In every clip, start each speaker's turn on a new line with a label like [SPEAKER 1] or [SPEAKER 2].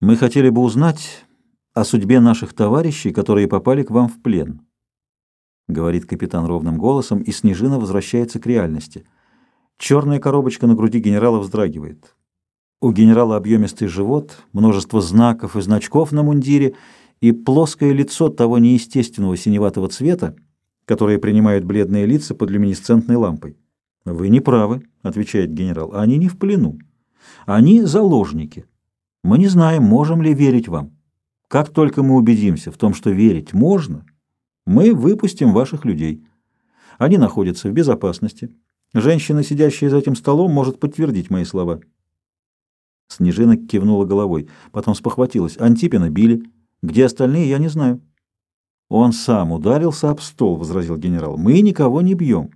[SPEAKER 1] Мы хотели бы узнать о судьбе наших товарищей, которые попали к вам в плен, говорит капитан ровным голосом, и Снежина возвращается к реальности. Черная коробочка на груди генерала вздрагивает. У генерала объемистый живот, множество знаков и значков на мундире и плоское лицо того неестественного синеватого цвета, которое принимают бледные лица под люминесцентной лампой. «Вы не правы», — отвечает генерал, — «они не в плену. Они заложники». Мы не знаем, можем ли верить вам. Как только мы убедимся в том, что верить можно, мы выпустим ваших людей. Они находятся в безопасности. Женщина, сидящая за этим столом, может подтвердить мои слова. Снежина кивнула головой, потом спохватилась. Антипина били. Где остальные, я не знаю. Он сам ударился об стол, — возразил генерал. Мы никого не бьем.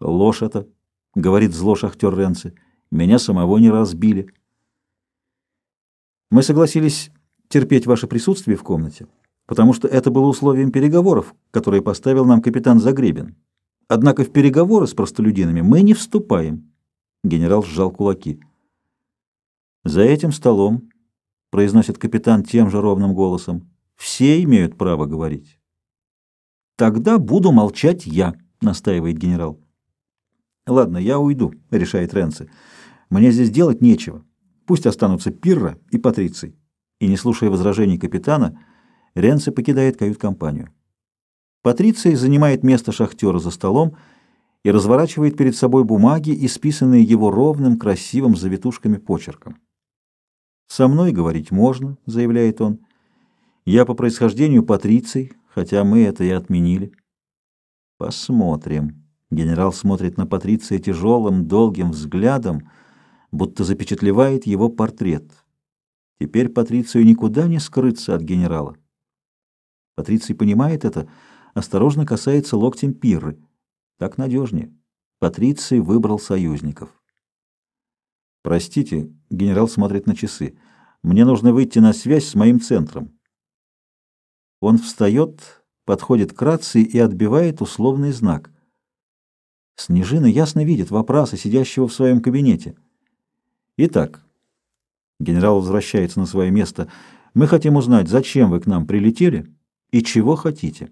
[SPEAKER 1] Ложь это, — говорит зло шахтер Ренци. Меня самого не разбили. Мы согласились терпеть ваше присутствие в комнате, потому что это было условием переговоров, которые поставил нам капитан Загребин. Однако в переговоры с простолюдинами мы не вступаем. Генерал сжал кулаки. За этим столом, произносит капитан тем же ровным голосом, все имеют право говорить. Тогда буду молчать я, настаивает генерал. Ладно, я уйду, решает Ренци. Мне здесь делать нечего. Пусть останутся Пирра и Патриций. И, не слушая возражений капитана, Ренце покидает кают-компанию. Патриций занимает место шахтера за столом и разворачивает перед собой бумаги, исписанные его ровным, красивым завитушками почерком. «Со мной говорить можно», — заявляет он. «Я по происхождению Патриций, хотя мы это и отменили». «Посмотрим». Генерал смотрит на Патриция тяжелым, долгим взглядом, — будто запечатлевает его портрет. Теперь Патрицию никуда не скрыться от генерала. Патриций понимает это, осторожно касается локтем Пирры. Так надежнее. Патриций выбрал союзников. «Простите», — генерал смотрит на часы, — «мне нужно выйти на связь с моим центром». Он встает, подходит к рации и отбивает условный знак. Снежина ясно видит вопросы сидящего в своем кабинете. Итак, генерал возвращается на свое место. Мы хотим узнать, зачем вы к нам прилетели и чего хотите.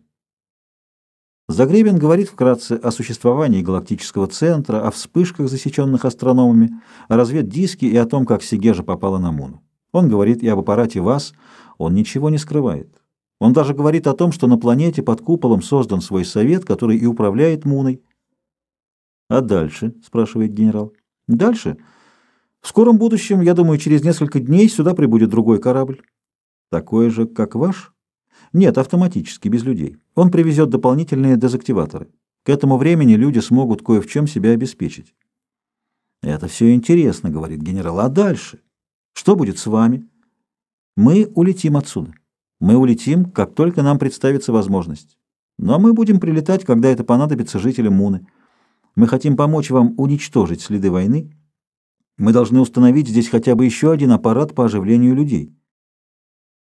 [SPEAKER 1] Загребин говорит вкратце о существовании галактического центра, о вспышках, засеченных астрономами, о разведдиске и о том, как Сигежа попала на Муну. Он говорит и об аппарате ВАС, он ничего не скрывает. Он даже говорит о том, что на планете под куполом создан свой совет, который и управляет Муной. «А дальше?» — спрашивает генерал. «Дальше?» В скором будущем, я думаю, через несколько дней сюда прибудет другой корабль. Такой же, как ваш? Нет, автоматически, без людей. Он привезет дополнительные дезактиваторы. К этому времени люди смогут кое в чем себя обеспечить. Это все интересно, говорит генерал. А дальше? Что будет с вами? Мы улетим отсюда. Мы улетим, как только нам представится возможность. Но мы будем прилетать, когда это понадобится жителям Муны. Мы хотим помочь вам уничтожить следы войны, мы должны установить здесь хотя бы еще один аппарат по оживлению людей.